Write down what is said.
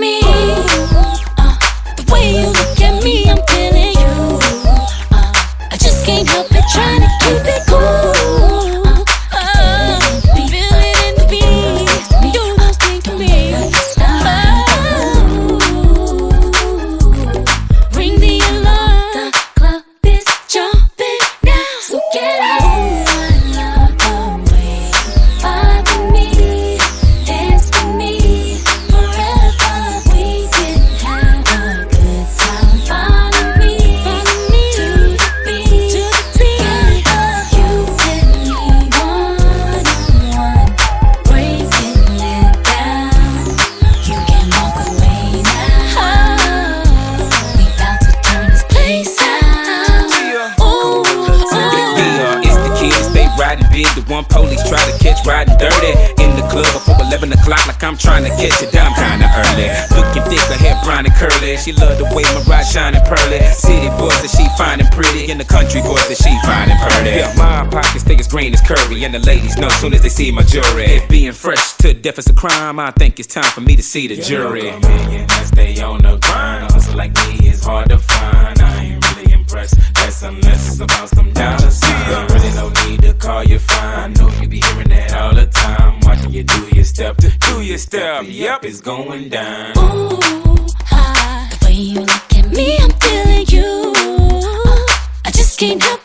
me. Uh, the way you look at me, I'm feeling you. Uh, I just can't help it, trying to keep it cool. Police try to catch riding dirty. In the club before 11 o'clock, like I'm trying to catch it down kinda early. Looking thick, her hair brown and curly. She love the way my ride shining pearly. City boys that she fine and pretty. And the country boys that she fine and pretty. Yeah, my pockets stay as green as curry. And the ladies know soon as they see my jewelry. If being fresh to death is a crime, I think it's time for me to see the jury. Millionaires, they on the grind. A hustle like me is hard to find. I ain't really impressed. Less unless it's about some dollar step to do your step. Yep, it's going down. Ooh, ah, the way you look at me, I'm feeling you. Uh, I just can't help